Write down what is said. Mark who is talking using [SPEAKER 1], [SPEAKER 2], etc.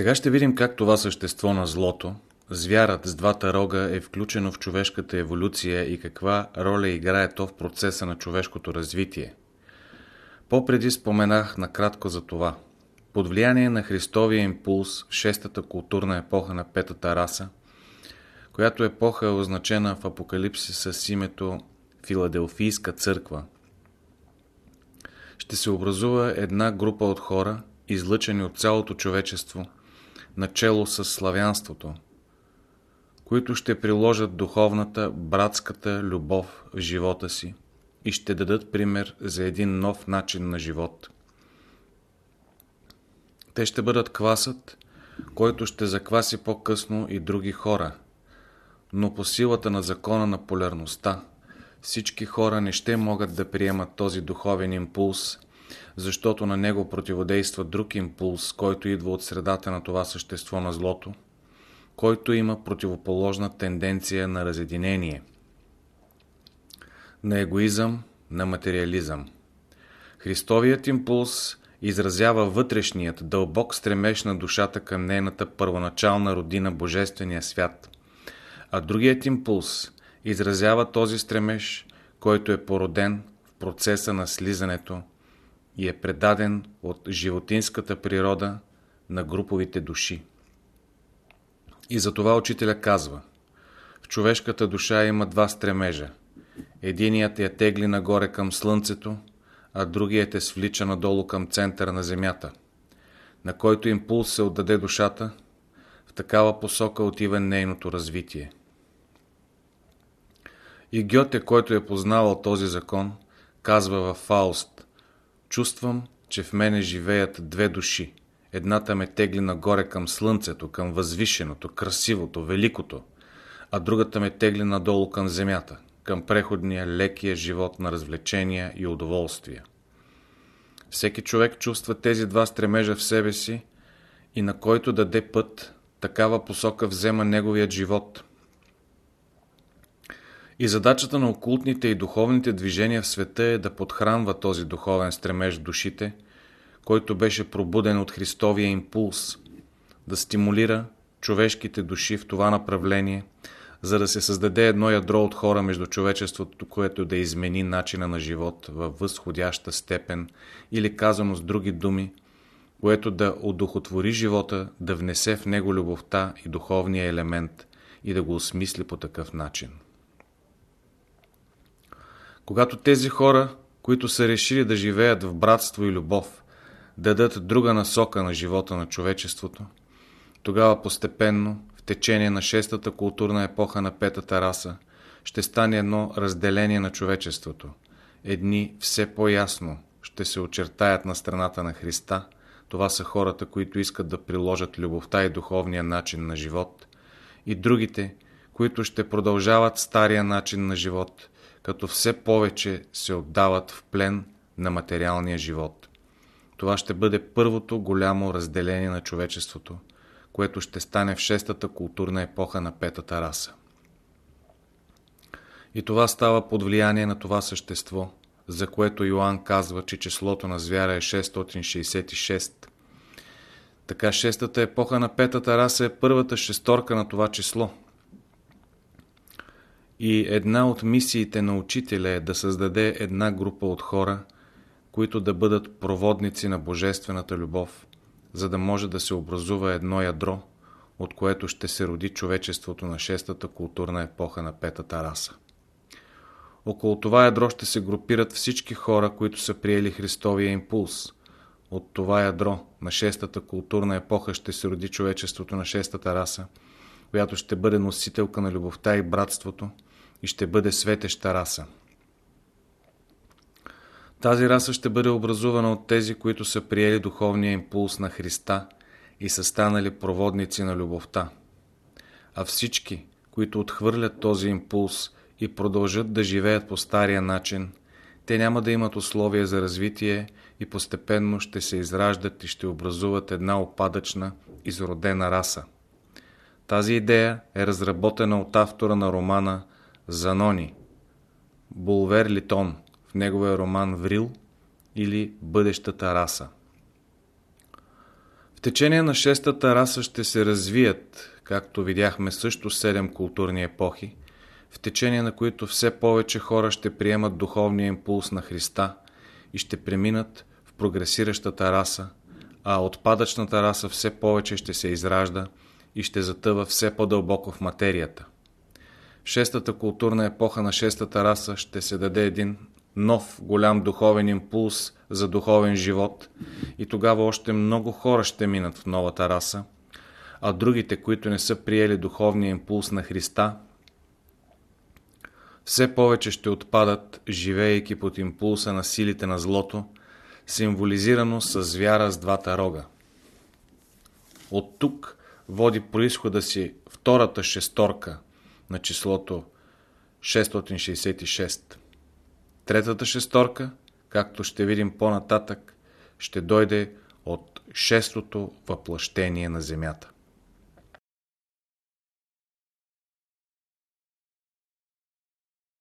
[SPEAKER 1] Сега ще видим как това същество на злото, звярат с двата рога е включено в човешката еволюция и каква роля играе то в процеса на човешкото развитие. По-преди споменах накратко за това. Под влияние на Христовия импулс в шестата културна епоха на петата раса, която епоха е означена в Апокалипсиса с името Филаделфийска църква, ще се образува една група от хора, излъчени от цялото човечество, начело с славянството, които ще приложат духовната, братската любов в живота си и ще дадат пример за един нов начин на живот. Те ще бъдат квасът, който ще закваси по-късно и други хора, но по силата на закона на полярността, всички хора не ще могат да приемат този духовен импулс, защото на него противодейства друг импулс, който идва от средата на това същество на злото, който има противоположна тенденция на разединение, на егоизъм, на материализъм. Христовият импулс изразява вътрешният, дълбок стремеж на душата към нейната първоначална родина Божествения свят, а другият импулс изразява този стремеж, който е породен в процеса на слизането и е предаден от животинската природа на груповите души. И затова учителя казва, в човешката душа има два стремежа. Единият я тегли нагоре към слънцето, а другият е свлича надолу към центъра на земята. На който импулс се отдаде душата, в такава посока отива нейното развитие. И Гьоте, който е познавал този закон, казва във Фауст Чувствам, че в мене живеят две души. Едната ме тегли нагоре към слънцето, към възвишеното, красивото, великото, а другата ме тегли надолу към земята, към преходния, лекия живот на развлечения и удоволствия. Всеки човек чувства тези два стремежа в себе си и на който даде път, такава посока взема неговият живот – и задачата на окултните и духовните движения в света е да подхранва този духовен стремеж в душите, който беше пробуден от Христовия импулс, да стимулира човешките души в това направление, за да се създаде едно ядро от хора между човечеството, което да измени начина на живот във възходяща степен или казано с други думи, което да удохотвори живота, да внесе в него любовта и духовния елемент и да го осмисли по такъв начин. Когато тези хора, които са решили да живеят в братство и любов, дадат друга насока на живота на човечеството, тогава постепенно, в течение на шестата културна епоха на петата раса, ще стане едно разделение на човечеството. Едни все по-ясно ще се очертаят на страната на Христа, това са хората, които искат да приложат любовта и духовния начин на живот, и другите, които ще продължават стария начин на живот – като все повече се отдават в плен на материалния живот. Това ще бъде първото голямо разделение на човечеството, което ще стане в шестата културна епоха на петата раса. И това става под влияние на това същество, за което Йоанн казва, че числото на звяра е 666. Така шестата епоха на петата раса е първата шесторка на това число – и една от мисиите на учителя е да създаде една група от хора, които да бъдат проводници на Божествената любов, за да може да се образува едно ядро, от което ще се роди човечеството на шестата културна епоха на петата раса. Около това ядро ще се групират всички хора, които са приели Христовия импулс. От това ядро на шестата културна епоха ще се роди човечеството на шестата раса, която ще бъде носителка на любовта и братството, и ще бъде светеща раса. Тази раса ще бъде образувана от тези, които са приели духовния импулс на Христа и са станали проводници на любовта. А всички, които отхвърлят този импулс и продължат да живеят по стария начин, те няма да имат условия за развитие и постепенно ще се израждат и ще образуват една опадъчна, изродена раса. Тази идея е разработена от автора на романа Занони, Булвер Литон в неговия роман Врил или Бъдещата раса. В течение на шестата раса ще се развият, както видяхме също седем културни епохи, в течение на които все повече хора ще приемат духовния импулс на Христа и ще преминат в прогресиращата раса, а отпадъчната раса все повече ще се изражда и ще затъва все по-дълбоко в материята. Шестата културна епоха на шестата раса ще се даде един нов голям духовен импулс за духовен живот и тогава още много хора ще минат в новата раса, а другите, които не са приели духовния импулс на Христа, все повече ще отпадат, живеейки под импулса на силите на злото, символизирано с вяра с двата рога. От тук води происхода си втората шесторка на числото 666. Третата шесторка, както ще видим по-нататък, ще дойде от шестото въплъщение на Земята.